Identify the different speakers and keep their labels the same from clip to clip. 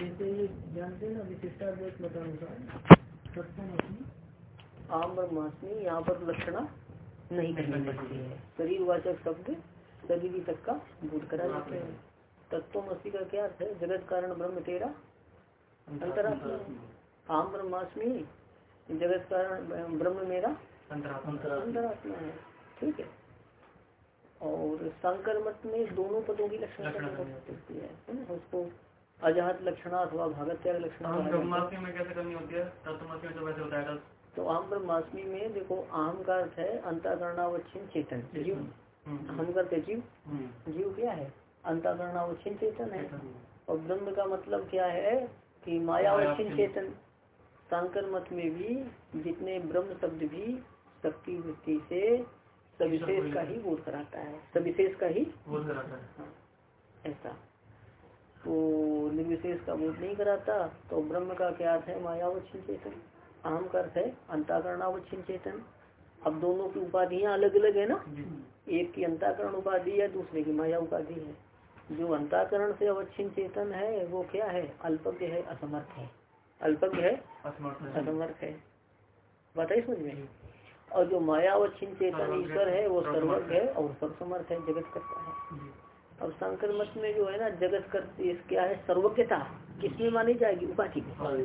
Speaker 1: जैसे ये जानते हैं ना विशिष्टाद्वैत मतानुसार आम ब्रह्मास्मि यहाँ पर लक्षणा नहीं करनी पड़ती है। शरीर वाचक शब्द शरीर तक का बोध करा जाते हैं। तत्वमसी का क्या अर्थ है? जगत कारण ब्रह्म तेरा अंतरात्मा। आम ब्रह्मास्मि जगत कारण ब्रह्म मेरा अंतरात्मा। है। ठीक है। और शंकर मत में दोनों पदों की लक्षण करनी है। उसको अजहत लक्षणा अथवा भागत त्याग लक्षणा
Speaker 2: में कैसे करनी होती है? तो वैसे होता है
Speaker 1: तो आम ब्रह्माष्टमी में देखो आम का अर्थ है अंताकरणावच्छिन्न चेतन जीव। हम्म। हम करते जीव। हम्म। जीव क्या है? अंताकरणावच्छिन्न चेतन है। और ब्रह्म का मतलब क्या है कि मायावच्छिन्न चेतन। शंकर मत में भी जितने ब्रह्म शब्द भी शक्ति वृत्ति से सविशेष का ही बोध कराता है। सविशेष का ही बोध कराता हाँ, ऐसा। तो निर्विशेष का बोध नहीं कराता तो ब्रह्म का क्या अर्थ है? मायावच्छिन्न चेतन। अहम का अर्थ है अंताकरणावच्छिन्न चेतन। अब दोनों की उपाधियाँ अलग अलग है ना? एक की अंताकरण उपाधि है दूसरे की माया उपाधि है। जो अंताकरण से अवच्छिन्न चेतन है वो क्या है? अल्पज्ञ है असमर्थ है। अल्पज्ञ है असमर्थ है। बताइए समझ में? और जो माया अवच्छिन्न चेतन ईश्वर है वो सर्वज्ञ। है और सर्वसमर्थ है जगत करता है। अब शंकर मत में जो है ना जगत कर क्या है? सर्वज्ञता। किसमें मानी जाएगी? उपाधि में। हाँ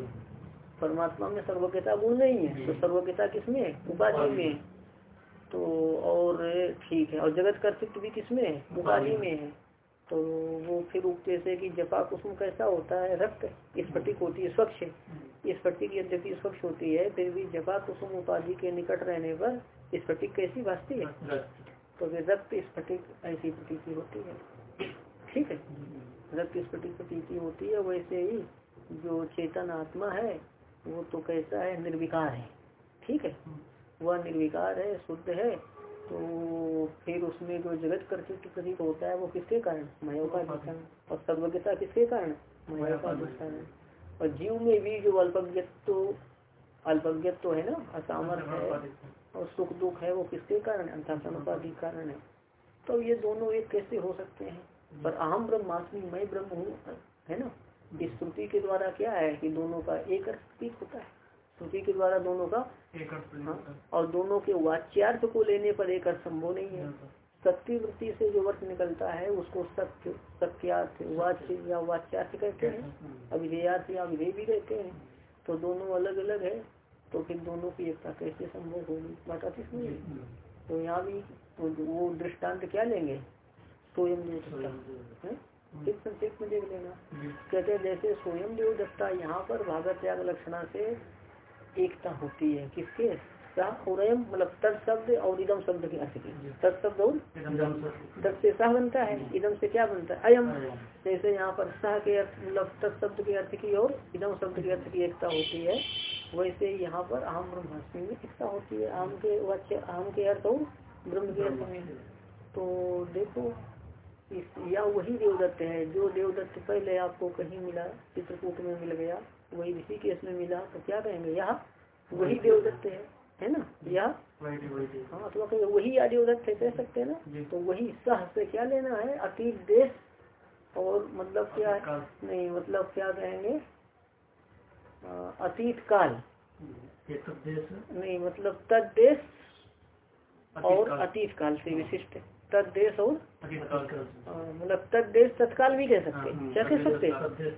Speaker 1: परमात्मा में सर्वज्ञता गुण नहीं है। तो सर्वज्ञता किसमें उपाधि में। तो और ठीक है। और जगत का अस्तित्व भी किसमें है? उपाधि में। है। तो वो फिर जैसे कि जपा कुसुम कैसा होता है? रक्त। स्फटिक होती है स्वच्छ। स्फटिक यद्यपि स्वच्छ होती है फिर भी जपा कुसुम उपाधि के निकट रहने पर स्फटिक कैसी भाजती है? तो फिर रक्त स्फटिक ऐसी प्रतीति होती है। ठीक है। रक्त स्फटिक प्रतीति होती है वैसे ही जो चेतन आत्मा है वो तो कैसा है? निर्विकार है। ठीक है। वह निर्विकार है शुद्ध है तो फिर उसमें जो जगत कर्तृत्व प्रतीक होता है वो किसके कारण? मयो का अधिष्ठान। और सर्वज्ञता किसके कारण? मयो का अधिष्ठान। है और जीव में भी जो अल्पज्ञत्व अल्पज्ञत्व है ना असामर्थ है और सुख दुख है वो किसके कारण अंतासन उपाधि कारण है। तो ये दोनों एक कैसे हो सकते हैं? पर अहम ब्रह्मास्मि मैं ब्रह्म हूँ है ना? इस श्रुति के द्वारा क्या है कि दोनों का एक अर्थ होता है? श्रुति के द्वारा दोनों का? एक हाँ, और दोनों के वाच्यार्थ को लेने पर एक अर्थ संभव नहीं है। सत्य वृत्ति से जो वर्ष निकलता है उसको सत्य सत्यार्थ वाच्य या वाच्यार्थ कहते हैं। अभिधेयार्थ या अभिधेय भी कहते हैं। तो दोनों अलग अलग है तो फिर दोनों की एकता कैसे संभव होगी? बात आती तो यहाँ भी तो वो दृष्टांत क्या लेंगे? स्वयं देवदत्ता एक संक्षेप में देख लेना। कहते हैं जैसे स्वयं देवदत्ता यहाँ पर भागत त्याग लक्षणा से एकता होती है। किसके? और मतलब तद शब्द और इदम शब्द के अर्थ की। तद शब्द और तद से सह बनता है इदम से क्या बनता है? अयम। जैसे यहाँ पर सह के अर्थ मतलब तद शब्द के अर्थ की और इदम शब्द के अर्थ की एकता होती है वैसे यहाँ पर आम ब्रह्माष्टमी में एकता होती है। आम के वाच्य आम के अर्थ और ब्रह्म के अर्थ में। तो देखो या वही देवदत्त है जो देवदत्त पहले आपको कहीं मिला चित्रकूट में मिल गया वही इसी केस में मिला तो क्या कहेंगे? यह वही देवदत्त है है ना? यह? हाँ तो कहेंगे वही या देवदत्त है कह सकते हैं ना? तो वही सह से क्या लेना है? अतीत देश और मतलब क्या है? नहीं मतलब क्या कहेंगे? अतीत काल। नहीं मतलब तद देश और अतीत काल से विशिष्ट तदेश और मतलब तदेश तत्काल भी कह सकते हाँ, क्या कह सकते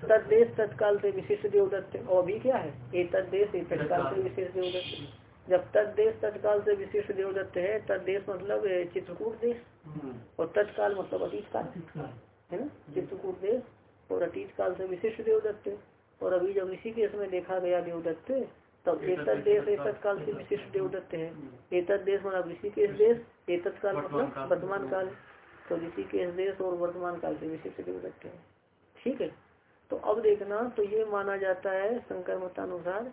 Speaker 1: तदेश तत्काल। से विशिष्ट देवदत्त और अभी क्या है? ये तदेश तत्काल से विशिष्ट देवदत्त जब तदेश तत्काल से विशिष्ट देवदत्त है तदेश मतलब चित्रकूट देश। हाँ। और तत्काल मतलब अतीत काल है ना? चित्रकूट देश और अतीत काल से विशिष्ट देवदत्त और अभी जब इसी केस में देखा गया देवदत्त तब एक देश एक काल से विशिष्ट देवदत्त है। एक देश मतलब ऋषिकेश देश एक काल मतलब वर्तमान काल। तो ऋषिकेश देश और वर्तमान काल से विशिष्ट देवदत्त है। ठीक है? तो अब देखना तो ये माना जाता है शंकर मतानुसार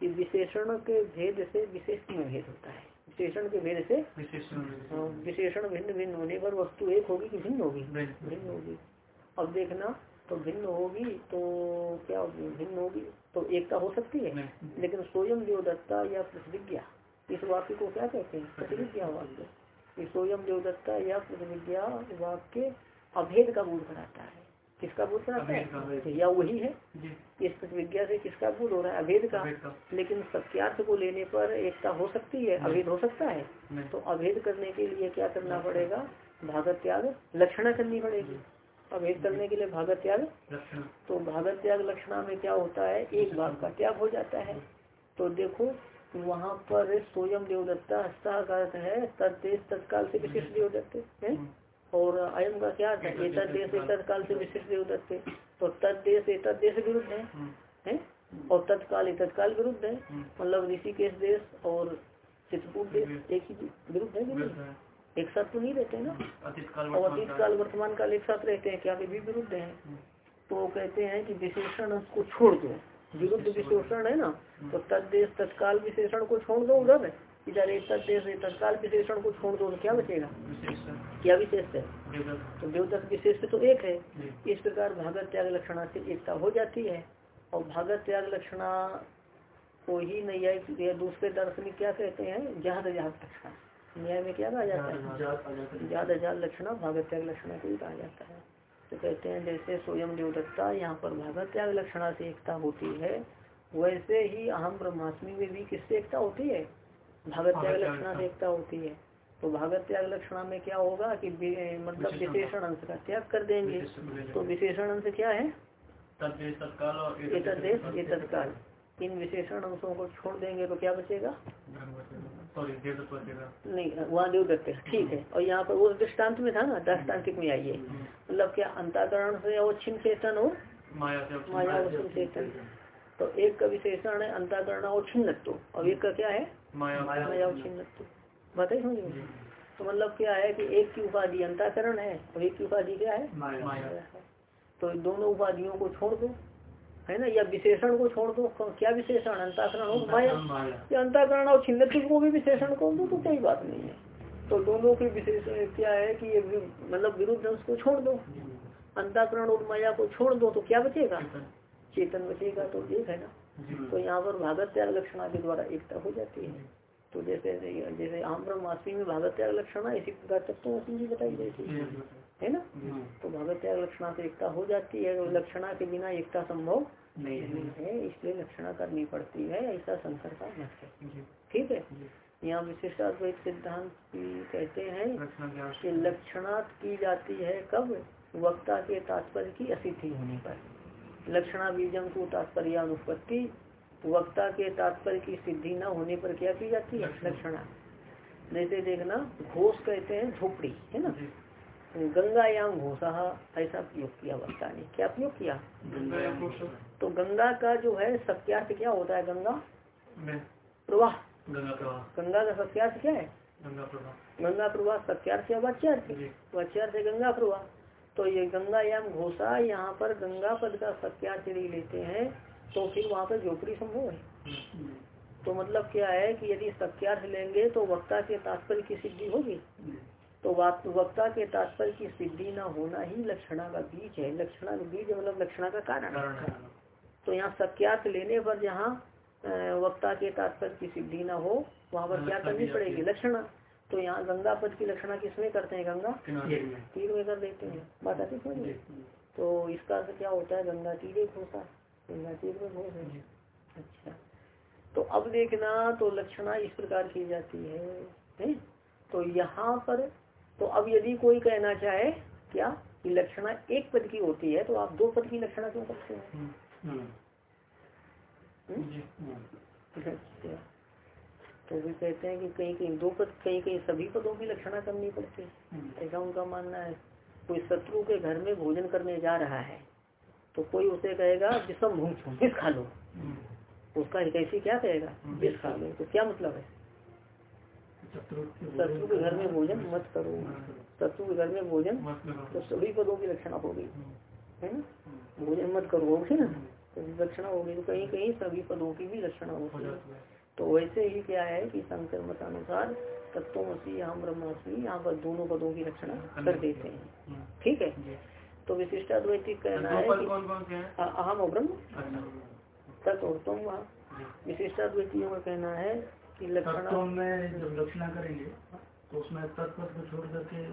Speaker 1: कि विशेषण के भेद से विशेष में भेद होता है? विशेषण के भेद से हाँ, विशेषण भिन्न भिन्न होने पर वस्तु एक होगी कि भिन्न होगी? भिन्न होगी। अब देखना तो भिन्न होगी तो क्या भिन्न होगी। तो एकता हो सकती है। लेकिन स्वयं देवदत्ता या प्रतिज्ञा इस वाक्य को क्या कहते हैं? प्रतिज्ञा वाक्य। स्वयं देवदत्ता या प्रतिज्ञा वाक्य अभेद का बोध कराता है। किसका बोध कराता है? या वही है? इस प्रतिविज्ञा से किसका बोध हो रहा है? अभेद का। लेकिन सत्यार्थ को लेने पर एकता हो सकती है? अभेद हो सकता है? तो अभेद करने के लिए क्या करना पड़ेगा? भागत त्याग लक्षणा करनी पड़ेगी। अभेद करने के लिए भागत त्याग? तो भागत त्याग लक्षणा में क्या होता है? एक भाग का त्याग हो जाता है। तो देखो वहाँ पर स्वयं देवदत्ता हस्ता का अर्थ है तदेश तत्काल से विशिष्ट देवदत्त है? और अयम का क्या अर्थ है एतद से विशिष्ट देवदत्त। तो तद देश विरुद्ध है
Speaker 2: हम्म,
Speaker 1: हैं? और तत्काल तत्काल विरुद्ध है।
Speaker 2: हम्म,
Speaker 1: मतलब ऋषिकेश देश और चित्रकूट देश एक ही विरुद्ध? है। एक साथ तो नहीं रहते ना। और अतीत
Speaker 2: काल।
Speaker 1: वर्तमान काल एक साथ रहते हैं क्या वे भी विरुद्ध है।
Speaker 2: हम्म,
Speaker 1: तो कहते हैं कि विशेषण उसको छोड़ दो। विरुद्ध विशेषण। है ना तो तदेश तत्काल विशेषण को छोड़ दो उधर इधर एक तदेश तत्काल विशेषण को छोड़ दो तो क्या बचेगा? क्या विशेष है तो देवदत्त विशेष तो एक है। इस प्रकार भागत त्याग लक्षणा से एकता हो जाती है। और भागत त्याग लक्षणा को ही न्यायिक या दूसरे दार्शनिक क्या कहते हैं? जहाद जहाद लक्षणा न्याय में क्या कहा जाता है? जात अजात लक्षणा भागत त्याग लक्षणा को ही कहा जाता है। तो कहते हैं जैसे स्वयं देवदत्ता यहाँ पर भागत त्याग लक्षणा से एकता होती है वैसे ही अहम ब्रह्मास्मि में भी किससे एकता होती है? भागत त्याग लक्षणा से एकता होती है। तो भागत त्याग लक्षणा में क्या होगा कि मतलब विशेषण अंश का त्याग कर देंगे। तो विशेषण अंश क्या है?
Speaker 2: तत्काल
Speaker 1: इन विशेषण अंशों को छोड़ देंगे तो क्या बचेगा? नहीं वहाँ देवदत्त है ठीक है। और यहाँ पर वो दृष्टांत में था ना दृष्टांतिक में आइए मतलब क्या अंताकरण से और छिन्न चेतन और
Speaker 2: माया
Speaker 1: और छिन्न चेतन। तो एक का विशेषण है अंताकरण और छिन्नत्व। और एक का क्या है?
Speaker 2: माया
Speaker 1: माया और छिन्नत्व। बताइए समझ तो मतलब क्या है कि एक की उपाधि अंताकरण है और एक की उपाधि क्या है?
Speaker 2: माया।
Speaker 1: है। तो दोनों उपाधियों को छोड़ दो। है ना या विशेषण को छोड़ दो क्या विशेषण? अंताकरण और माया। या अंताकरण और छिन्नत्व को भी विशेषण को दो तो कोई बात नहीं है। तो दोनों के विशेष क्या है कि ये मतलब विरुद्ध अंश को छोड़ दो। अंताकरण और माया को छोड़ दो तो क्या बचेगा? चेतन। बचेगा तो एक है ना। तो यहाँ पर भागत त्याग लक्षणा के द्वारा एकता हो जाती है। तो जैसे जैसे आम ब्रह्मास्मि में भागत त्याग लक्षणा इसी प्रकार तत्व बताई गई थी है ना? तो भागत लक्षणा से एकता हो जाती है और लक्षणा के बिना एकता संभव नहीं है। इसलिए लक्षणा करनी पड़ती है ऐसा शंकर का मत है। ठीक है? यहाँ विशिष्टाद्वैत सिद्धांत कहते हैं कि लक्षणात् की जाती है कब? वक्ता के तात्पर्य की असिद्धि होने पर। लक्षणा बीजम को तात्पर्य अनुपत्ति वक्ता के तात्पर्य की सिद्धि न होने पर क्या की जाती है? लक्षणा। जैसे देखना घोष कहते हैं झोपड़ी है ना? गंगायाम घोषा ऐसा प्रयोग किया वक्ता ने। क्या प्रयोग किया? तो गंगा का जो है सत्यार्थ क्या होता है गंगा? प्रवाह।
Speaker 2: गंगा
Speaker 1: का सत्यार्थ क्या है?
Speaker 2: गंगा प्रवाह।
Speaker 1: गंगा सत्यार्थ या वाच्यार्थ? वाच्यार्थ है गंगा प्रवाह। तो ये गंगायाम घोषा यहाँ पर गंगा पद का सत्यार्थ यदि लेते हैं तो फिर वहाँ पर झोपड़ी संभव है। तो मतलब क्या है कि यदि सत्यार्थ लेंगे तो वक्ता के तात्पर्य की सिद्धि होगी? तो वक्ता के तात्पर्य की सिद्धि न होना ही लक्षणा का बीज है। लक्षणा का बीज मतलब लक्षणा का कारण तो यहाँ सत्यार्थ लेने पर जहाँ वक्ता के तात्पर्य की सिद्धि न हो वहाँ पर क्या करनी पड़ेगी? लक्षणा। तो यहाँ गंगा पद की लक्षणा किसमें करते हैं गंगा? तीर में। कर देते हैं। बात आती समझ तो इसका अर्थ क्या होता है? गंगा तीर एक घोषा। गंगा तीर में घोष। है अच्छा। तो अब देखना तो लक्षणा इस प्रकार की जाती है, है? तो यहाँ पर तो अब यदि कोई कहना चाहे क्या कि लक्षणा एक पद की होती है तो आप दो पद की लक्षणा क्यों करते हैं? हम्म?
Speaker 2: जी
Speaker 1: अच्छा। तो भी कहते हैं कि कहीं कहीं दो पद कहीं कहीं सभी पदों की लक्षणा करनी पड़ती है। ऐसा उनका मानना है। कोई शत्रु के घर में भोजन करने जा रहा है तो कोई उसे कहेगा विषम भूख खा लो। उसका हितैषी क्या कहेगा? विष खा लो। तो क्या मतलब है? शत्रु के घर में भोजन मत करो। शत्रु के घर में भोजन तो सभी पदों की लक्षणा होगी। है ना? भोजन मत करो होगी ना? तो लक्षणा होगी तो कहीं कहीं सभी पदों की भी लक्षणा
Speaker 2: हो
Speaker 1: होती है। तो वैसे ही क्या है कि शंकर मतानुसार तत्वमसी यहाँ ब्रह्मास्मि यहाँ पर दोनों पदों की रचना कर देते हैं।
Speaker 2: हम्म,
Speaker 1: ठीक है?
Speaker 2: जी।
Speaker 1: विशिष्टाद्वैतिक कहना है अहम और ब्रह्म।
Speaker 2: अच्छा।
Speaker 1: तत् और तुम वहाँ
Speaker 2: जी
Speaker 1: विशिष्टाद्वैतियों का कहना है
Speaker 3: तत्व में जब रचना करेंगे तो उसमें तत्पद को छोड़ करके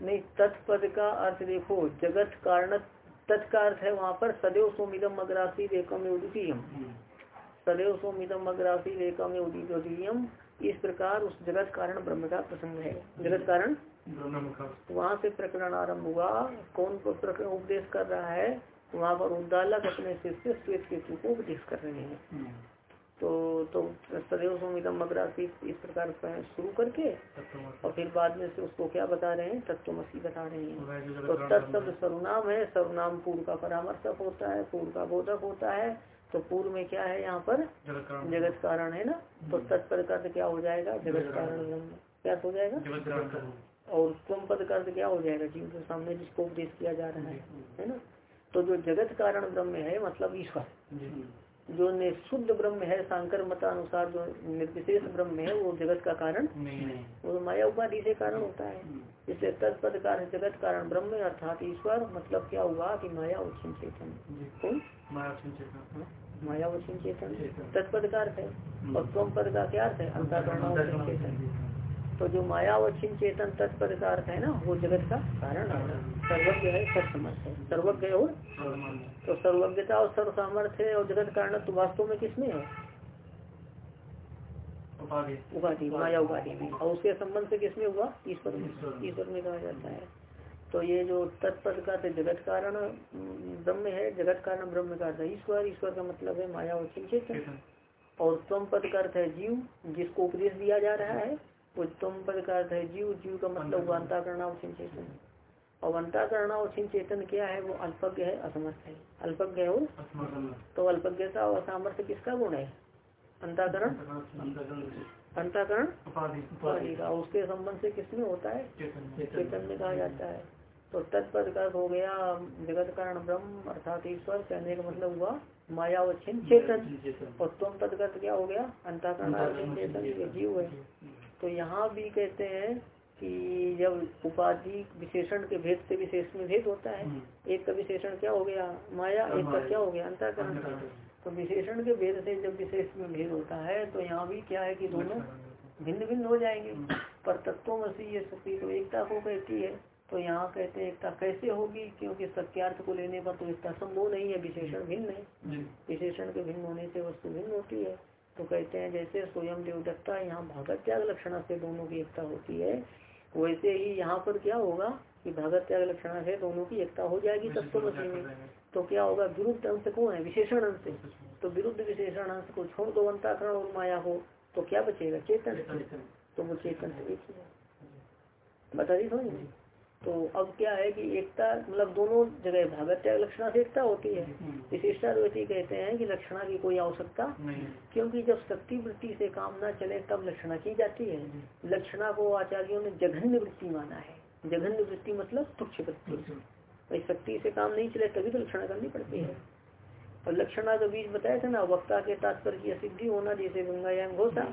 Speaker 1: नहीं तत्पद का अर्थ देखो जगत कारण तत्का अर्थ है वहाँ पर सदैव सोमिदम अग्रासी रेकम द्वितीयम सदैव सोमिदम अग्रासी रेकम द्वितीयम इस प्रकार उस जगत कारण ब्रह्म का प्रसंग है। जगत कारण? वहाँ से प्रकरण आरंभ हुआ। कौन को प्रकरण उपदेश कर रहा है? वहाँ पर उद्दालक अपने शिष्य श्वेत केतु को उपदेश कर रहे हैं। तो तो सदैव सोमिदम अग्रासी इस प्रकार शुरू करके और फिर बाद में से उसको क्या बता रहे हैं? तत्वमसी बता रहे हैं। तो तत्शब्द सर्वनाम है सर्वनाम पूर्व का परामर्शक होता है पूर्व का बोधक होता है। तो पूर्व में क्या है यहाँ पर?
Speaker 2: जगत कारण।
Speaker 1: है ना? तो तत्पर का क्या हो जाएगा? जगत कारण। क्या हो जाएगा? और स्वम पद का क्या हो जाएगा? जीव के सामने जिसको उपदेश किया जा रहा है है ना? तो जो जगत कारण ब्रह्म है मतलब ईश्वर। जो निशुद्ध ब्रह्म है सांकर मतानुसार जो निर्विशेष ब्रह्म है वो जगत का कारण वो तो माया उपाधि से कारण होता है। इसलिए तत्पद का अर्थ जगत कारण ब्रह्म अर्थात ईश्वर मतलब क्या हुआ कि माया उच्छिन चेतन। कौन?
Speaker 2: माया चेतन
Speaker 1: माया उच्छिन चेतन। तत्पद का अर्थ है और स्वम पद का क्या अर्थ है? अंतकरण चेतन। तो जो माया वक्षिण चेतन तत्पद का अर्थ है ना वो जगत का कारण सर्वज्ञ है सर्वसमर्थ है। सर्वज्ञ और तो सर्वज्ञता और सर्व सामर्थ्य और जगत कारण तो वास्तव में किसमें है?
Speaker 2: उपाधि।
Speaker 1: माया उपाधि में। और उसके संबंध से किसमें हुआ? ईश्वर में। ईश्वर में। कहा जाता है। तो ये जो तत्पद का अर्थ जगत कारण ब्रह्म है जगत कारण ब्रह्म का अर्थ है ईश्वर। ईश्वर का मतलब है माया और चेतन।
Speaker 2: चेतन।
Speaker 1: और स्वम पद का अर्थ है जीव जिसको उपदेश दिया जा रहा है। वो स्वम पद का अर्थ है जीव जीव का मतलब हुआ अंताकरणावचिन चेतन। और अंता करना अंताकरणावचिन चेतन क्या है? वो अल्पज्ञ है असमर्थ है। अल्पज्ञ है
Speaker 2: अस्मरण
Speaker 1: तो अल्पज्ञता और सामर्थ्य किसका गुण है? अंताकरण अंताकरण
Speaker 2: उपाधि।
Speaker 1: का। उसके संबंध से किसमें होता है?
Speaker 2: चेतन।
Speaker 1: में कहा जाता है। तो तत्पद का हो गया जगत कारण ब्रह्म अर्थात ईश्वर कहने का मतलब हुआ मायावच्छिन्न चेतन। और तुम पद का क्या हो गया? अंताकरण चेतन। जीव है। तो यहाँ भी कहते हैं कि जब उपाधि विशेषण के भेद से विशेष में भेद होता है एक का विशेषण क्या हो गया? माया एक का क्या हो गया? अंताकरण। तो विशेषण के भेद से जब विशेष में भेद होता है तो यहाँ भी क्या है कि दोनों भिन्न भिन्न हो। जाएँगे। पर तत्वों में से ये शक्ति तो एकता को कहती है। तो यहाँ कहते हैं एकता कैसे होगी? क्योंकि सत्यार्थ को लेने पर तो एकता संभव नहीं है विशेषण भिन्न है। विशेषण के भिन्न होने से वस्तु भिन्न होती है। तो कहते हैं जैसे स्वयं देवदत्ता यहाँ भागत त्याग लक्षणा से दोनों की एकता होती है। वैसे ही यहाँ पर क्या होगा कि भागत त्याग लक्षणा से दोनों की एकता हो जाएगी तत्व में। तो क्या होगा विरुद्ध अंश कौन है विशेषण अंश तो विरुद्ध विशेषण अंश को छोड़ दो अंताकरण और माया हो तो क्या बचेगा? चेतन तो वो चेतन से बता दी समझ में? तो अब क्या है कि एकता मतलब दोनों जगह भागत त्याग लक्षणा से एकता होती है। विशिष्टाद्वैती कहते हैं कि लक्षणा की कोई आवश्यकता क्योंकि जब शक्ति वृत्ति से काम न चले तब लक्षणा की जाती है। लक्षणा को आचार्यों ने जघन्य वृत्ति माना है। जघन्य वृत्ति मतलब तुक्ष वृत्ति। भाई शक्ति से काम नहीं चले तभी तो लक्षणा करनी पड़ती है। और लक्षणा के बीच बताया था ना वक्ता के तात्पर्य की असिद्धि होना जैसे गंगायाम घोषा।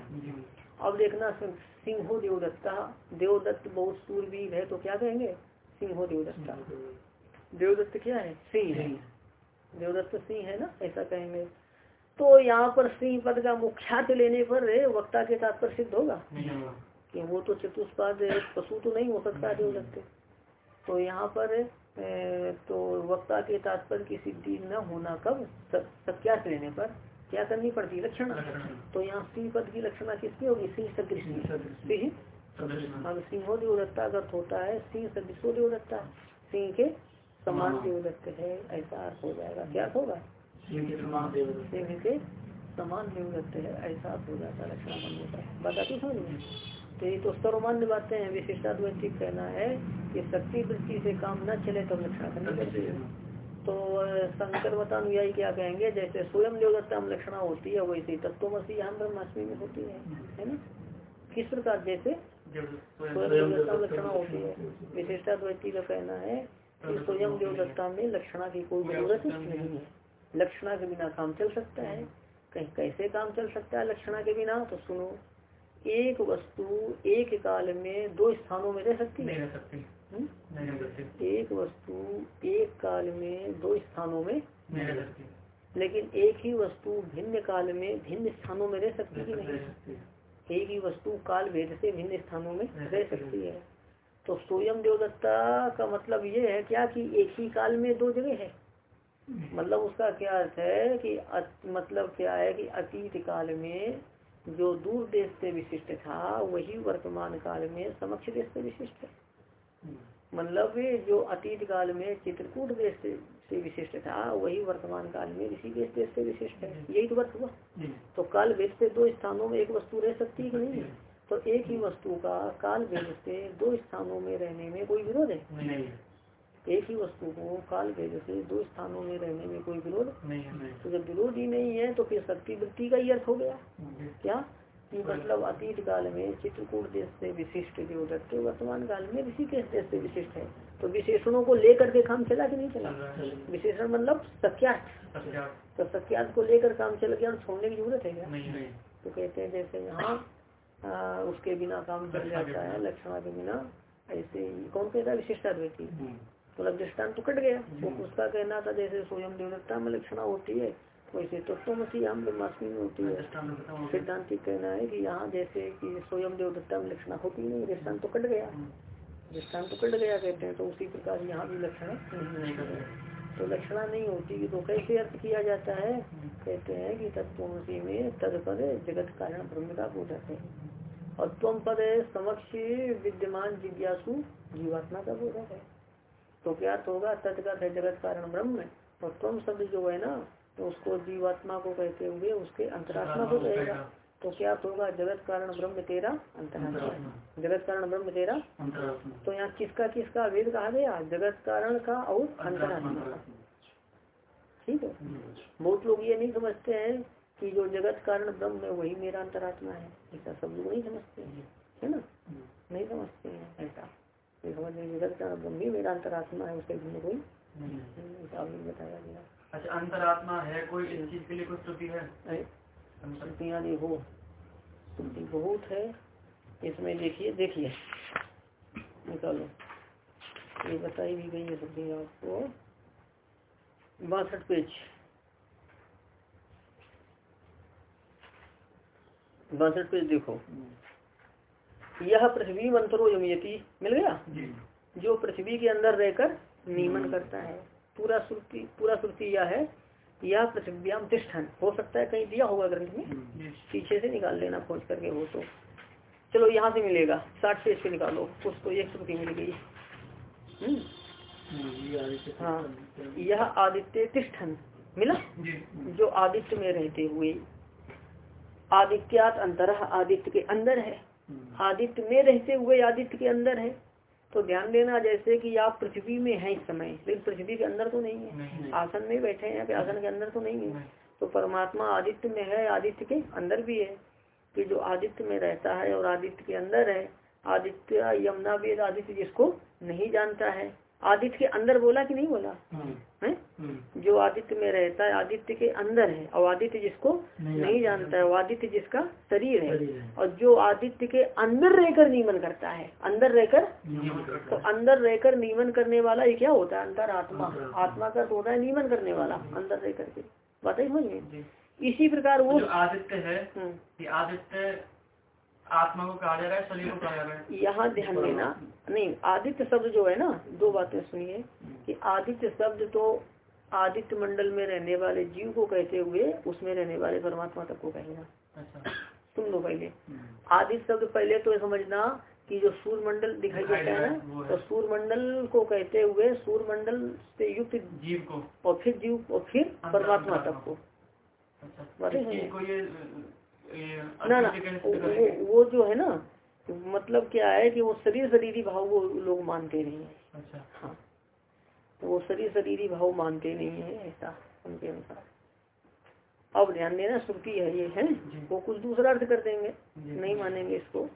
Speaker 1: अब देखना सिंहो देवदत्ता देवदत्त बहुत सूरवीर है तो क्या कहेंगे? सिंहो देवदत्ता। देवदत्त क्या है? सिंह। है देवदत्त सिंह है ना? ऐसा कहेंगे। तो यहाँ पर सिंह पद का मुख्यात लेने पर वक्ता के तात्पर्य सिद्ध होगा? कि वो तो चतुष्पाद पशु तो नहीं हो सकता देवदत्त। तो यहाँ पर तो वक्ता के तात्पर्य की सिद्धि न होना कब? सत्यार्थ लेने पर। क्या करनी पड़ती लक्षण। तो यहाँ सिंह पद की लक्षणा किसकी होगी? सिंह सदृश सिंह अब सिंहो देवदत्ता का अर्थ होता है सिंह सदृशो देवदत्ता सिंह के समान देवदत्त है ऐसा अर्थ हो जाएगा। क्या होगा? सिंह के समान देवदत्त। है ऐसा अर्थ हो जाता लक्षणा बनने का बताती समझ में? तो ये तो सर्वमान्य बातें हैं विशिष्टाद्वैतिक कहना है कि शक्ति वृत्ति से काम न चले तब लक्षणा करना है। तो शंकर मतानुयायी क्या कहेंगे, जैसे स्वयं देवदत्ता में लक्षणा होती है, वैसे तत्वमसी हम ब्रह्माष्टमी में होती है है ना? किस प्रकार जैसे स्वयं लक्षणा होती है। विशिष्टाद्वैती का कहना है कि स्वयं देवदत्ता में लक्षणा की कोई ज़रूरत नहीं है। लक्षणा के बिना काम चल सकता है। कहीं कैसे काम चल सकता है लक्षणा के बिना तो सुनो। एक वस्तु एक काल में दो स्थानों में रह सकती है। एक वस्तु एक काल में दो स्थानों में
Speaker 2: नहीं रह सकती
Speaker 1: लेकिन एक ही वस्तु भिन्न काल में भिन्न स्थानों में रह सकती है नहीं? एक ही वस्तु काल भेद से भिन्न स्थानों में रह सकती है। तो स्वयं देवदत्ता का मतलब ये है क्या कि एक ही काल में दो जगह है? मतलब उसका क्या अर्थ है कि अत- मतलब क्या है कि अतीत काल में जो दूर देश से विशिष्ट था वही वर्तमान काल में समक्ष देश से विशिष्ट है। मतलब जो अतीत काल में चित्रकूट देश से, विशिष्ट था वही वर्तमान काल में ऋषिकेश देश से विशिष्ट है। यही तो अर्थ हुआ। तो काल वेद से दो स्थानों में एक वस्तु रह सकती है कि नहीं? तो एक ही वस्तु का काल वेद से दो स्थानों में रहने में कोई विरोध है?
Speaker 3: नहीं
Speaker 1: एक ही वस्तु को काल वेद से दो स्थानों में रहने में कोई विरोध?
Speaker 3: नहीं नहीं।
Speaker 1: तो जब विरोध ही नहीं है तो फिर शक्ति वृत्ति का ही अर्थ हो गया। क्या? कि मतलब अतीत काल में चित्रकूट देश से विशिष्ट देवदत्त वर्तमान काल में ऋषिकेश देश से विशिष्ट है। तो विशेषणों को लेकर के काम चला कि नहीं चला? विशेषण मतलब सत्यार्थ।
Speaker 3: सत्या
Speaker 1: तो सत्यार्थ को लेकर काम चल गया और छोड़ने की ज़रूरत है क्या?
Speaker 3: नहीं नहीं।
Speaker 1: तो कहते हैं जैसे यहाँ उसके बिना काम चल जाता है। लक्षणा के बिना। ऐसे कौन कहता है? विशिष्टाद्वैती
Speaker 3: हम्म,
Speaker 1: मतलब दृष्टांत तो कट गया। उसका कहना था जैसे स्वयं देवदत्ता में लक्षणा होती है वैसे तत्वमसी हम ब्रह्मास्मि में होती है। सिद्धांतिक कहना है कि यहाँ जैसे कि स्वयं देवदत्ता में लक्षणा होती नहीं दृष्टांत तो कट गया।
Speaker 3: हम्म,
Speaker 1: दृष्टांत तो कट गया कहते हैं तो उसी प्रकार यहाँ भी लक्षणा तो लक्षणा नहीं होती तो कैसे अर्थ किया जाता है? कहते हैं कि तत्वमसी में तत्पद जगत कारण ब्रह्म का बोधक है। और त्वम पद समक्ष विद्यमान जिज्ञासु जीवात्मा का बोधक है। तो क्या अर्थ होगा? तत्गत है जगत कारण ब्रह्म। और त्वम शब्द जो है ना तो उसको जीवात्मा को कहते हुए उसके अंतरात्मा को कहेगा। तो क्या होगा? जगत कारण ब्रह्म तेरा अंतरात्मा। जगत कारण ब्रह्म तेरा तो यहाँ किसका किसका वेद कहा गया? जगत कारण का और अंतरात्मा का। ठीक है? बहुत लोग ये नहीं समझते हैं कि जो जगत कारण ब्रह्म है वही मेरा अंतरात्मा है। ऐसा सब लोग नहीं समझते हैं। है ना? नहीं समझते हैं ऐसा। ये समझ जगत कारण ब्रह्म ही मेरा अंतरात्मा है उसके भिन्न कोई। नहीं, बताया गया।
Speaker 3: अच्छा अंतरात्मा है कोई चीज़ के लिए कुछ त्रुटि है?
Speaker 1: श्रुतियाँ देखो श्रुति बहुत है इसमें देखिए देखिए। निकालो। ये बताई भी गई है श्रुति आपको। बासठ पेज। बासठ पेज देखो। यह पृथ्वी मंत्रो यमयति मिल गया?
Speaker 3: जी।
Speaker 1: जो पृथ्वी के अंदर रहकर नियमन करता है। पूरा श्रुति पूरा श्रुति यह है यह पृथ्व्याम तिष्ठन। हो सकता है कहीं दिया होगा ग्रंथ में पीछे से निकाल लेना खोज करके वो तो। चलो यहाँ से मिलेगा। साठ पेज से निकालो। तो एक श्रुति मिल गई। हम्म, हाँ। यह आदित्य तिष्ठन। मिला?
Speaker 3: जी।
Speaker 1: जो आदित्य में रहते हुए। आदित्यात अंतर आदित्य के अंदर है।
Speaker 3: हम्म,
Speaker 1: आदित्य में रहते हुए आदित्य के अंदर है। तो ध्यान देना जैसे कि आप पृथ्वी में हैं इस समय लेकिन पृथ्वी के अंदर तो नहीं है।
Speaker 3: नहीं
Speaker 1: आसन में बैठे हैं आसन के अंदर तो नहीं है। तो परमात्मा आदित्य में है आदित्य के अंदर भी है कि जो आदित्य में रहता है और आदित्य के अंदर है आदित्य यमुना वेद आदित्य जिसको नहीं जानता है। आदित्य के अंदर बोला कि नहीं बोला?
Speaker 3: हम्म,
Speaker 1: है?
Speaker 3: हम्म,
Speaker 1: जो आदित्य में रहता है आदित्य के अंदर है और आदित्य जिसको
Speaker 3: नहीं
Speaker 1: नहीं जानता। है आदित्य जिसका शरीर है।
Speaker 3: है।
Speaker 1: और जो आदित्य के अंदर रहकर नियमन करता है अंदर रहकर तो अंदर रहकर नियमन करने वाला ये क्या होता है? अंतर आत्मा आत्मा का तो होता है नियमन करने वाला अंदर रह करके बात समझ में इसी प्रकार वो
Speaker 3: आदित्य है
Speaker 1: हम्म,
Speaker 3: आदित्य आत्मा को कहा जा रहा है शरीर को कहा जा रहा है।
Speaker 1: यहाँ ध्यान देना। नहीं आदित्य शब्द जो है ना दो बातें सुनिए कि आदित्य शब्द तो आदित्य मंडल में रहने वाले जीव को कहते हुए उसमें रहने वाले परमात्मा तक को कहेगा।
Speaker 3: अच्छा।
Speaker 1: सुन लो पहले।
Speaker 3: हम्म,
Speaker 1: आदित्य शब्द पहले तो समझना कि जो सूर्य मंडल दिखाई देता है ना। तो सूर्य मंडल को कहते हुए सूर्य मंडल से युक्त
Speaker 3: जीव को।
Speaker 1: और फिर जीव और फिर परमात्मा तक को।
Speaker 3: को
Speaker 1: ना ना वो, जो है ना मतलब क्या है कि वो शरीर शरीरी भाव वो लोग मानते नहीं है।
Speaker 3: अच्छा।
Speaker 1: हाँ। तो वो शरीर शरीरी भाव मानते नहीं है ऐसा उनके अनुसार। अब ध्यान देना श्रुति है ये है वो कुछ दूसरा अर्थ कर देंगे नहीं मानेंगे इसको।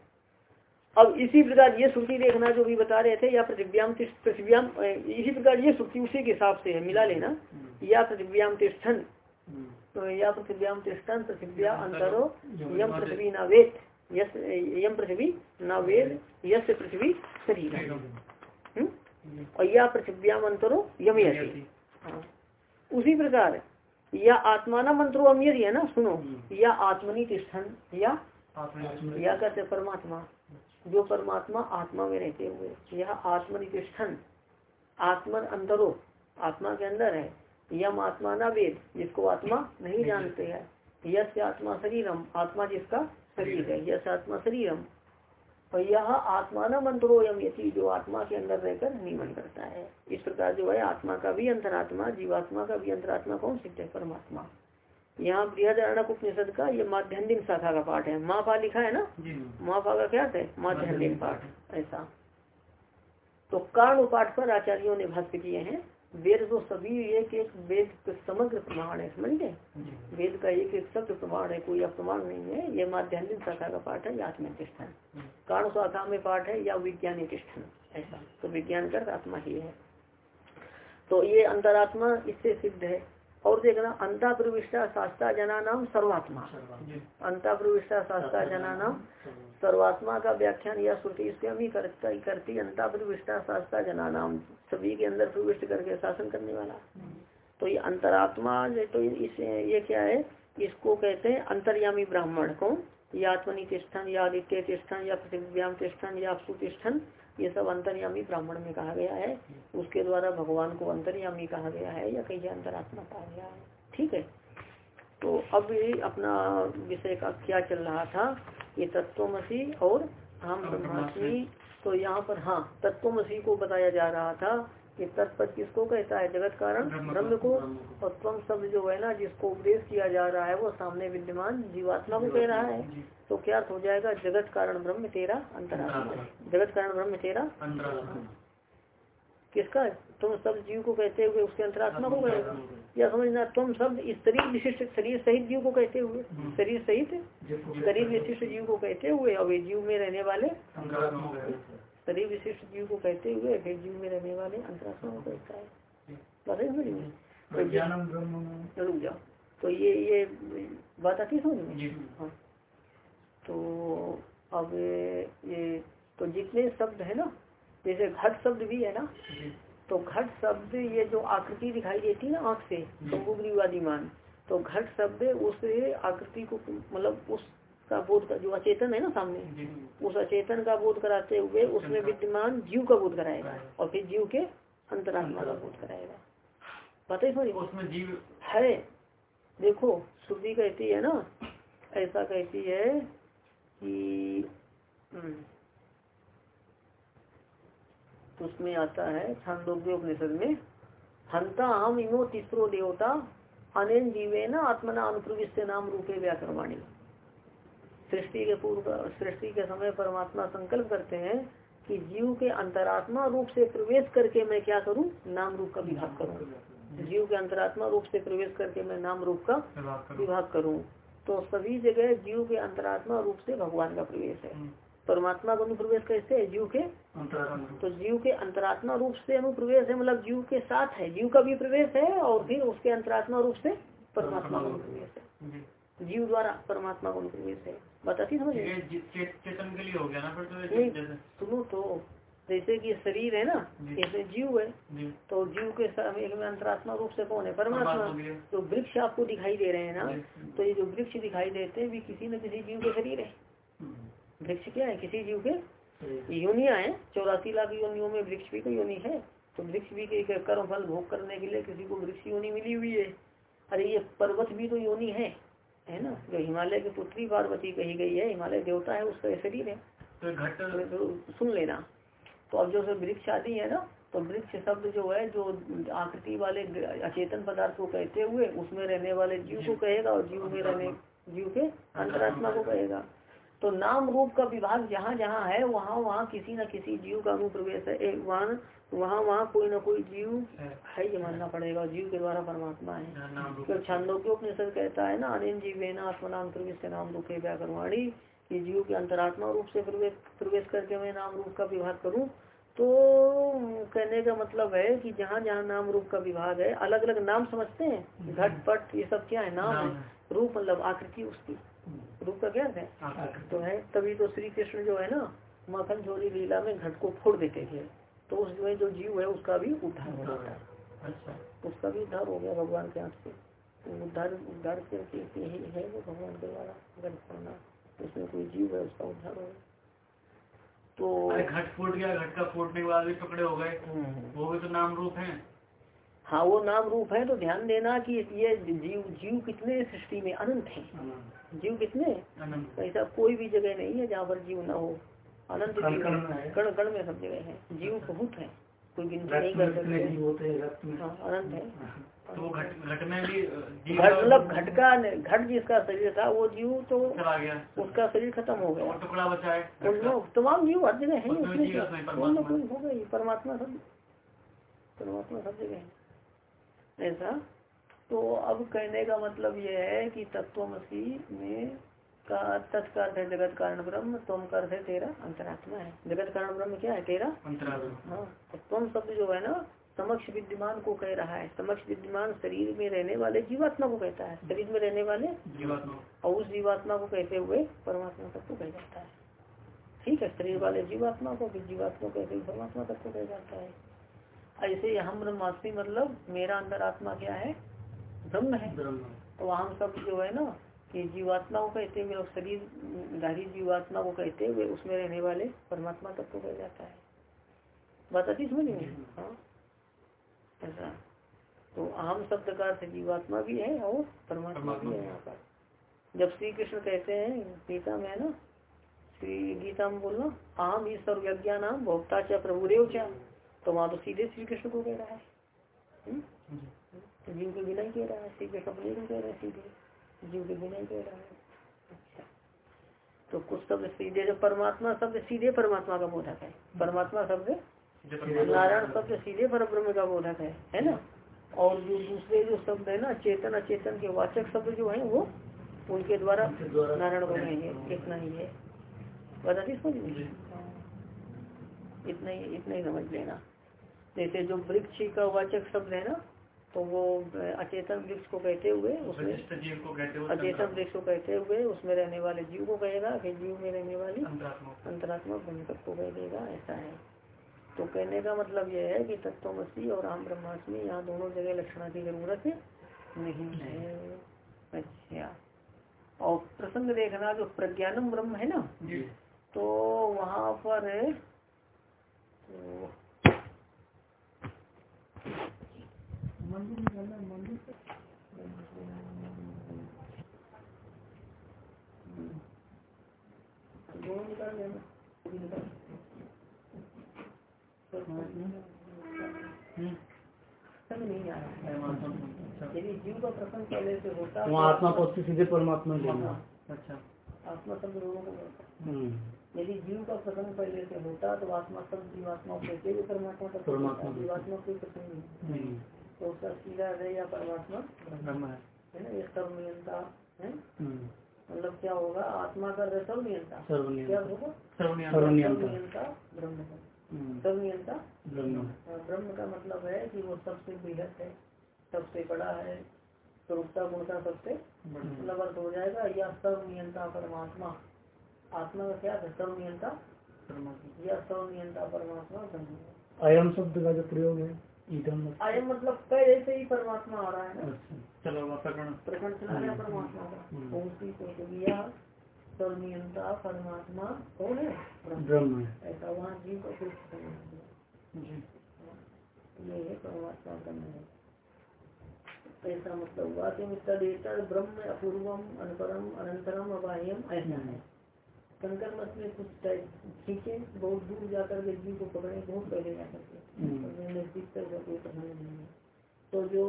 Speaker 1: अब इसी प्रकार ये श्रुति देखना जो भी बता रहे थे या पृथ्व्याम तिष्ठ- पृथ्व्याम इसी प्रकार ये श्रुति उसी के हिसाब से है मिला लेना।
Speaker 3: हम्म,
Speaker 1: या पृथ्व्याम तिष्ठन।
Speaker 3: हम्म,
Speaker 1: तो या पृथ्व्याम तिष्ठन पृथिव्या अंतरो
Speaker 3: यम
Speaker 1: यम पृथ्वी न वेद। यस यम पृथ्वी न वेद यस पृथ्वी शरीर। हम्म? और या पृथिव्याम अंतरो यमयति हाँ। उसी प्रकार या आत्माना मंत्रो अमियति है ना? सुनो।
Speaker 3: हम्म।
Speaker 1: या आत्मनि तिष्ठन या या कहते परमात्मा। जो परमात्मा आत्मा में रहते हुए यह आत्मनितिष्ठन आत्मन अंतरो आत्मा के अंदर है यम आत्मा ना वेद जिसको आत्मा नहीं जानते हैं। यश आत्मा शरीरम आत्मा जिसका शरीर है। यश आत्मा शरीरम। और यह आत्मा न मंत्रो यम यति जो आत्मा के अंदर रहकर नियमन करता है। इस प्रकार जो है आत्मा का भी अंतरात्मा जीवात्मा का भी अंतरात्मा कौन सिद्ध है? परमात्मा। यहाँ बृहदारण्यक उपनिषद का ये माध्यम शाखा का पाठ है। माँ पा लिखा है ना? माँ पा का क्या है? माध्यम पाठ। ऐसा। तो कारण पाठ पर आचार्यों ने भाष्य किए हैं। वेद तो सभी एक एक वेद के समग्र प्रमाण है समझ? गए वेद का एक एक शब्द प्रमाण है कोई अप्रमाण नहीं है ये माध्यान शाखा का पाठ है या आत्मतिष्ठन कारण शाखा में पाठ है या विज्ञानिक स्थान ऐसा। तो विज्ञान कर आत्मा ही है। तो ये अंतरात्मा इससे सिद्ध है। और देखना अंता प्रविष्टा शास्त्रा जना नाम सर्वात्मा।
Speaker 2: जी
Speaker 1: अंता प्रविष्टा शास्त्रा जना नाम सर्वात्मा का व्याख्यान या श्रुति स्वयं ही करता, ही करती अंता प्रविष्टा शास्त्रा जना नाम सभी के अंदर प्रविष्ट करके शासन करने वाला। तो ये अंतरात्मा तो इस, ये क्या है? इसको कहते हैं अंतर्यामी ब्राह्मण को। या आत्मनि तिष्ठन या आदित्य तिष्ठन, या पृथ्व्याम तिष्ठन, या सुतिष्ठन ये सब अंतर्यामी ब्राह्मण में कहा गया है। उसके द्वारा भगवान को अंतर्यामी कहा गया है या कहीं अंतरात्मा कहा गया है। ठीक है? तो अब ये अपना विषय का क्या चल रहा था? ये तत्वमसी और हम ब्रह्मास्मि। तो यहाँ पर हाँ तत्वमसी को बताया जा रहा था कि तत्पद किसको कहता है? जगत कारण
Speaker 2: ब्रह्म को।
Speaker 1: और त्वम शब्द जो है ना जिसको उपदेश किया जा रहा है वो सामने विद्यमान जीवात्मा को कह रहा है। तो क्या अर्थ हो जाएगा? जगत कारण ब्रह्म तेरा अंतरात्मा जगत कारण ब्रह्म तेरा
Speaker 2: अंतरात्मा
Speaker 1: किसका? तुम सब जीव को कहते हुए उसके अंतरात्मा को कहेगा या समझना तुम शब्द शरीर विशिष्ट शरीर सहित जीव को कहते हुए शरीर सहित शरीर विशिष्ट जीव को कहते हुए और जीव में रहने वाले शरीर विशिष्ट जीव को कहते हुए फिर जीव में रहने वाले अंतरात्मा को कहता है। बात है? तो रुक जाओ। तो ये ये बात आती है समझ में? हाँ। तो अब ये तो जितने शब्द है ना जैसे घट शब्द भी है ना तो घट शब्द ये जो आकृति दिखाई देती है ना आँख से शंभुग्रीवादिमान तो घट शब्द उस आकृति को मतलब उसका बोध का जो अचेतन है ना सामने उस अचेतन का बोध कराते हुए उसमें विद्यमान जीव का बोध कराएगा और फिर जीव के अंतरात्मा का बोध कराएगा। पता ही थोड़ी
Speaker 2: उसमें जीव
Speaker 1: है। देखो श्रुति कहती है ना ऐसा कहती है कि हम्म, उसमें आता है छांदोग्य उपनिषद में हंता हम इमो तीसरो देवता अनेन जीवे न आत्मना अनुप्रविष्ट नाम रूपे व्याकरवाणी। सृष्टि के पूर्व सृष्टि के समय परमात्मा संकल्प करते हैं कि जीव के अंतरात्मा रूप से प्रवेश करके मैं क्या करूँ? नाम रूप का विभाग करूँ। जीव के अंतरात्मा रूप से प्रवेश करके मैं नाम रूप का
Speaker 2: विभाग करो।
Speaker 1: तो सभी जगह जीव के अंतरात्मा रूप से भगवान का प्रवेश है। परमात्मा का अनुप्रवेश कैसे है? जीव के तो जीव के अंतरात्मा रूप से अनुप्रवेश है मतलब जीव के साथ है। जीव का भी प्रवेश है और फिर उसके अंतरात्मा रूप से परमात्मा का अनुप्रवेश है। जीव द्वारा परमात्मा का अनुप्रवेश है। बताती समझ
Speaker 2: जे- चेतन के लिए हो गया ना फिर तो
Speaker 1: सुनो तो जैसे कि शरीर है ना जैसे जीव है तो जीव के एक में अंतरात्मा रूप से कौन है? परमात्मा। तो वृक्ष आपको दिखाई दे रहे हैं ना तो ये जो वृक्ष दिखाई देते हैं भी किसी न किसी जीव के शरीर है। वृक्ष क्या है? किसी जीव के? योनिया है। चौरासी लाख योनियों में वृक्ष भी तो योनि है। तो वृक्ष भी के कर्म फल भोग करने के लिए किसी को वृक्ष योनि मिली हुई है। अरे ये पर्वत भी तो योनि है। है ना? जो हिमालय की पुत्री पार्वती कही गई है हिमालय देवता है उसका शरीर है।
Speaker 2: तो
Speaker 1: तो सुन लेना। तो अब जो वृक्ष आदि है ना तो वृक्ष शब्द जो है जो आकृति वाले अचेतन पदार्थ को कहते हुए उसमें रहने वाले जीव को कहेगा और जीव में रहने जीव के अंतरात्मा को कहेगा। तो नाम रूप का विभाग जहाँ जहाँ है वहाँ वहाँ किसी न किसी जीव का अनुप्रवेश है। एक वहाँ वहाँ वहाँ कोई ना कोई जीव
Speaker 2: है।
Speaker 1: है ये मानना पड़ेगा। जीव के द्वारा परमात्मा है। तो छांदोग्य उपनिषद कहता है ना अनिल जीवे न आत्मनाम प्रवेश के नाम रूपे व्याकरवाणी कि जीव के अंतरात्मा रूप से प्रवेश प्रवेश करके मैं नाम रूप का विभाग करूँ। तो कहने का मतलब है कि जहाँ जहाँ नाम रूप का विभाग है अलग अलग नाम समझते हैं। घट पट ये सब क्या है? नाम
Speaker 2: नाम
Speaker 1: है। रूप मतलब आकृति उसकी। रूप का क्या है? तो है तभी तो श्री कृष्ण जो है ना मखन चोरी लीला में घट को फोड़ देते थे। तो उसमें जो जीव है उसका भी उद्धार हो जाता है।
Speaker 2: अच्छा।
Speaker 1: उसका भी उद्धार हो गया भगवान के हाथ से। तो उद्धार उद्धार करके यही है वो भगवान के द्वारा अगर करना उसमें कोई जीव है उसका उद्धार हो गया। तो
Speaker 2: घट फूट गया घट का फूटने के बाद भी टुकड़े हो गए।
Speaker 1: हम्म,
Speaker 2: वो भी तो नाम रूप है।
Speaker 1: हाँ वो नाम रूप है तो ध्यान देना कि ये जीव जीव कितने सृष्टि में अनंत है। जीव कितने?
Speaker 2: अनंत।
Speaker 1: ऐसा कोई भी जगह नहीं है जहाँ पर जीव ना हो। अनंत
Speaker 4: कण कण में है।
Speaker 1: कण कण में सब जगह है। जीव बहुत है। कोई गिनती नहीं कर सकते।
Speaker 4: हैं रक्त में।
Speaker 1: हाँ अनंत है।
Speaker 2: तो घट घट में भी
Speaker 1: घट मतलब घट का घट जिसका शरीर था वो जीव तो
Speaker 2: चला गया।
Speaker 1: उसका शरीर खत्म हो गया।
Speaker 2: टुकड़ा बचा है।
Speaker 1: तमाम जीव हर जगह है कोई ना। कोई ही परमात्मा सब। परमात्मा सब जगह है। ऐसा? तो अब कहने का मतलब ये है कि तत्वमसी में का तत्का अर्थ है जगत कारण ब्रह्म तुम का अर्थ है तेरा अंतरात्मा है। जगत कारण ब्रह्म क्या है तेरा?
Speaker 2: अंतरात्मा।
Speaker 1: हाँ तो तुम शब्द जो है ना समक्ष विद्यमान को कह रहा है। समक्ष विद्यमान शरीर में रहने वाले जीवात्मा को कहता है। शरीर में रहने वाले
Speaker 2: जीवात्मा।
Speaker 1: और उस जीवात्मा को कहते हुए परमात्मा तत्व कह जाता है। ठीक है शरीर वाले जीवात्मा को फिर जीवात्मा कहते हुए परमात्मा तत्व कह जाता है। ऐसे हम ब्रह्मास्मि मतलब मेरा अंदर आत्मा क्या है? ब्रह्म है। तो हम सब जो है ना कि जीवात्मा को कहते हुए और शरीर धारी जीवात्मा को कहते हुए उसमें रहने वाले परमात्मा तत्व कह जाता है। बात आती समझ में हाँ। ऐसा। तो आम शब्द का अर्थ जीवात्मा भी है और परमात्मा भी है यहाँ पर। जब श्री कृष्ण कहते हैं गीता में है ना श्री गीता में बोलना आम ईश्वर यज्ञा नाम भोक्ता चा प्रभुदेव चा तो वहाँ तो सीधे श्री कृष्ण को कह रहा है। हम्म? तो जीव के बिना ही कह रहा है श्री कृष्ण अपने को कह रहे हैं सीधे। जीव के बिना ही कह रहा है। अच्छा। तो कुछ शब्द सीधे जो परमात्मा शब्द सीधे परमात्मा का बोधक है। परमात्मा शब्द नारायण शब्द सीधे पर ब्रह्म का बोधक है है ना? और जो दूसरे जो शब्द है ना चेतन अचेतन के वाचक शब्द जो है वो उनके द्वारा नारायण को नहीं है इतना ही है। बताती समझ में? हाँ। इतना ही इतना ही समझ लेना। जैसे जो वृक्ष का वाचक शब्द है ना तो वो अचेतन वृक्ष को कहते हुए उसमें
Speaker 2: जीव को कहते
Speaker 1: अचेतन वृक्ष को कहते हुए उसमें रहने वाले जीव को कहेगा फिर जीव में रहने वाली
Speaker 2: अंतरात्मा
Speaker 1: अंतरात्मा को कह देगा ऐसा है। तो कहने का मतलब यह है कि तत्वमसी और आम ब्रह्मास्मि यहाँ दोनों जगह लक्षणा की ज़रूरत नहीं है। अच्छा। और प्रसंग देखना जो प्रज्ञानम ब्रह्म है ना तो वहाँ पर तो
Speaker 4: वहाँ आत्मा को उससे सीधे परमात्मा लेना
Speaker 2: अच्छा
Speaker 1: आत्मा शब्द दोनों को है।
Speaker 4: हम्म।
Speaker 1: यदि जीव का प्रसंग पहले से होता तो आत्मा शब्द जीवात्मा को कहते परमात्मा का
Speaker 4: परमात्मा को।
Speaker 1: जीवात्मा कोई प्रसंग नहीं। तो उसका सीधा है या परमात्मा?
Speaker 2: ब्रह्म है।
Speaker 1: है ना ये सर्व नियंता है।
Speaker 4: हम्म।
Speaker 1: मतलब क्या होगा? आत्मा का सर्व नियंता क्या होगा?
Speaker 4: सर्व-
Speaker 1: सर्व
Speaker 4: नियंता।
Speaker 1: नियंता ब्रह्म है
Speaker 4: हम्म।
Speaker 1: सर्व नियंता
Speaker 4: ब्रह्म
Speaker 1: ब्रह्म का मतलब है कि वो सबसे बृहद है सबसे बड़ा है स्वरूपता गुणता सबसे मतलब अर्थ हो जाएगा या सर्व नियंता परमात्मा। आत्मा का क्या है? सर्व नियंता
Speaker 2: परमात्मा।
Speaker 1: या सर्व नियंता परमात्मा ब्रह्म।
Speaker 4: अयम शब्द का जो प्रयोग है
Speaker 1: आयम मतलब पहले से ही परमात्मा आ रहा है ना।
Speaker 4: अच्छा
Speaker 2: चलो प्रकरण।
Speaker 1: प्रकरण चला रहा है परमात्मा का।
Speaker 4: हम्म।
Speaker 1: नियंता परमात्मा कौन है? ब्रह्म। ऐसा वहाँ जीव का कुछ है। ये है परमात्मा ब्रह्म ऐसा मतलब हुआ कि तदेतर ब्रह्म अपूर्वम अनपरम अनंतरम अबाह्यम ऐसा है। शंकर मत में कुछ खींचे बहुत दूर जाकर के जीव को पकड़े बहुत पहले जाकर के
Speaker 4: हम्म।
Speaker 1: नज़दीक तक कोई पसंद नहीं है तो जो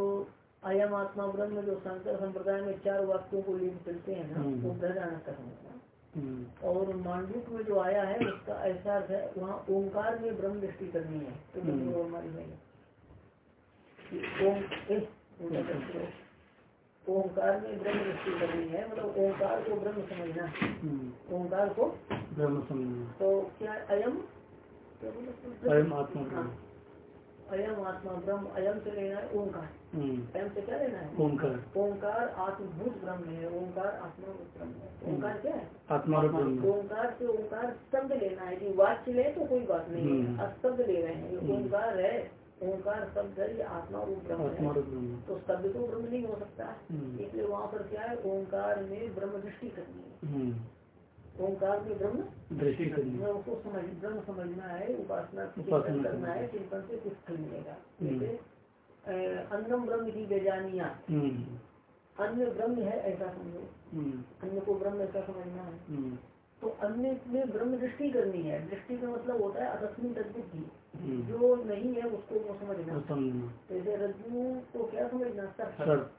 Speaker 1: अयम आत्मा ब्रह्म जो शंकर संप्रदाय में चार वाक्यों को लीड चलते हैं ना
Speaker 4: हम्म।
Speaker 1: वो बृहदान करना
Speaker 4: हम्म।
Speaker 1: और मांडूक में जो आया है उसका ऐसा है वहाँ ओंकार में ब्रह्म दृष्टि करनी है तो
Speaker 4: हम्म।
Speaker 1: हमारी है ओंकार में ब्रह्म दृष्टि करनी है मतलब ओंकार को ब्रह्म समझना
Speaker 4: हम्म।
Speaker 1: ओंकार को
Speaker 4: ब्रह्म समझना
Speaker 1: तो क्या अयम?
Speaker 4: अयम आत्मा
Speaker 1: हाँ।
Speaker 4: ब्रह्म
Speaker 1: अयम आत्मा ब्रह्म अयम से लेना है ओंकार।
Speaker 4: हम्म।
Speaker 1: अयम से क्या लेना है?
Speaker 4: ओंकार।
Speaker 1: ओंकार आत्मभूत ब्रह्म है ओंकार आत्माभूत ब्रह्म है। ओंकार क्या है?
Speaker 4: आत्मा
Speaker 1: ओंकार से ओंकार शब्द लेना है कि वाच्य ले तो कोई बात नहीं है
Speaker 4: हम्म।
Speaker 1: शब्द ले रहे हैं
Speaker 4: हम्म।
Speaker 1: ओंकार है। ओंकार शब्द है। ये आत्मा रूप ब्रह्म। है तो शब्द तो ब्रह्म नहीं हो सकता।
Speaker 4: हम्म।
Speaker 1: इसलिए वहाँ पर क्या है? ओंकार में ब्रह्म दृष्टि करनी है।
Speaker 4: हम्म।
Speaker 1: ओंकार में ब्रह्म
Speaker 4: दृष्टि करनी
Speaker 1: मैं उसको समझ ब्रह्म समझना है उपासना करना है
Speaker 4: है।
Speaker 1: चिंतन से कुछ फल मिलेगा।
Speaker 4: हम्म।
Speaker 1: जैसे अन्नम ब्रह्म की बेजानिया अन्य ब्रह्म है ऐसा समझो। अन्य को ब्रह्म ऐसा समझना है। तो अन्य में ब्रह्म दृष्टि करनी है। दृष्टि का मतलब होता है अदस्मी तद्बुद्धि
Speaker 4: हम्म,
Speaker 1: जो नहीं है उसको वो समझना। जैसे रज्जु को क्या समझना? सर
Speaker 4: सर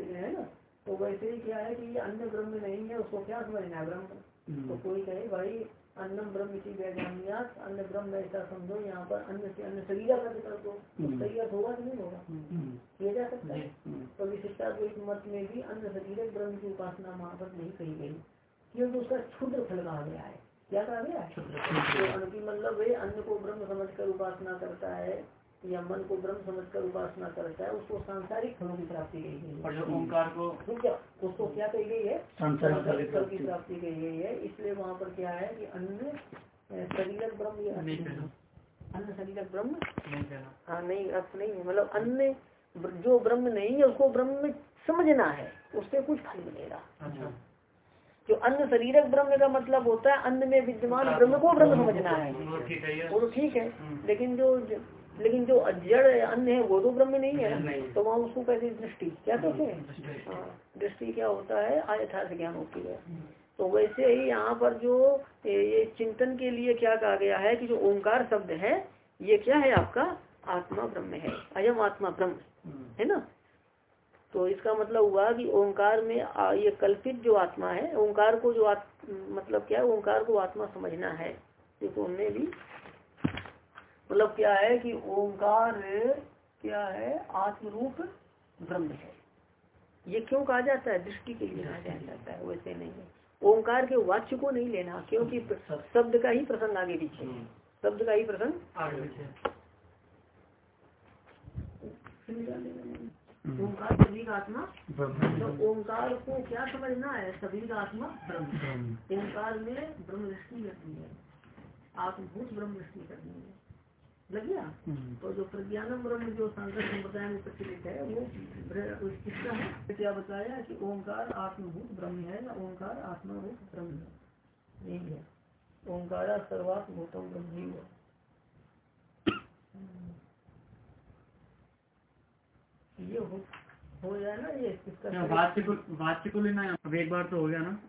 Speaker 1: है ना? तो वैसे ही क्या है कि ये अन्य ब्रह्म नहीं है उसको क्या समझना है ब्रह्म? तो
Speaker 4: हम्म,
Speaker 1: कोई कहे भाई अन्नम ब्रह्म की व्याख्यानियात अन्य ब्रह्म ऐसा समझो यहाँ पर अन्य से अन्य शरीर का ज़िक्र को
Speaker 4: हम्म।
Speaker 1: शरीर होगा कि नहीं होगा?
Speaker 4: हम्म,
Speaker 1: किया जा सकता है। तो विशिष्टाद्वैत मत में भी अन्य शरीर ब्रह्म की उपासना वहाँ पर नहीं कही गई। क्योंकि उसका क्षुद्र फल कहा गया है। क्या कहा गया? है तो मतलब है अन्न को ब्रह्म समझकर उपासना करता है या मन को ब्रह्म समझकर उपासना करता है उसको सांसारिक फलों की प्राप्ति कही गई है।
Speaker 3: ओंकार को
Speaker 1: उसको क्या कही गई है?
Speaker 4: सांसारिक फल की प्राप्ति।
Speaker 1: कही गई है। इसलिए वहाँ पर क्या है कि अन्य शरीर ब्रह्म अन्य शरीर ब्रह्म? हाँ नहीं अर्थ नहीं है। मतलब अन्य जो ब्रह्म नहीं है उसको ब्रह्म समझना है। उससे कुछ फल मिलेगा।
Speaker 3: अच्छा।
Speaker 1: जो अन्य शरीरक ब्रह्म का मतलब होता है अन्य में विद्यमान ब्रह्म को ब्रह्म समझना है।
Speaker 3: वो ठीक है
Speaker 1: तो ठीक है। लेकिन जो लेकिन जो जड़ अन्य है वो तो ब्रह्म नहीं है। तो वहाँ उसको कैसे दृष्टि। क्या कहते हैं? हाँ दृष्टि क्या होता है? आयथार्थ ज्ञान होती है। तो वैसे ही यहाँ पर जो ये ये चिंतन के लिए क्या कहा गया है कि जो ओंकार शब्द है ये क्या है आपका? आत्मा ब्रह्म है। अयम आत्मा ब्रह्म। है ना? तो इसका मतलब हुआ कि ओंकार में ये कल्पित जो आत्मा है ओंकार को जो आत, मतलब क्या है ओंकार को आत्मा समझना है। देखो उनने भी मतलब क्या है कि ओंकार क्या है आत्मरूप ब्रह्म है। ये क्यों कहा जाता है? दृष्टि के लिए कहा जाता है वैसे नहीं है। ओंकार के वाच्य को नहीं लेना क्योंकि शब्द का ही प्रसंग आगे पीछे शब्द का ही प्रसंग
Speaker 3: आगे पीछे
Speaker 1: ओंकार सभी का आत्मा? तो ओंकार को क्या समझना है? सभी का आत्मा ब्रह्म। ओंकार में ब्रह्म दृष्टि करनी है। आत्मभूत ब्रह्म दृष्टि करनी है। लग गया?
Speaker 4: हम्म,
Speaker 1: तो जो प्रज्ञानम ब्रह्म जो सांकर संप्रदाय में प्रचलित है वो किसका है? क्या बताया कि ओंकार आत्मभूत ब्रह्म है या ओंकार आत्माभूत ब्रह्म है? यही है। ओंकारा सर्वात्मभूतम ब्रह्म ही है ये हो हो जाए ना ये किसका
Speaker 3: वाच्य को वाच्य को लेना अब एक बार तो हो गया ना।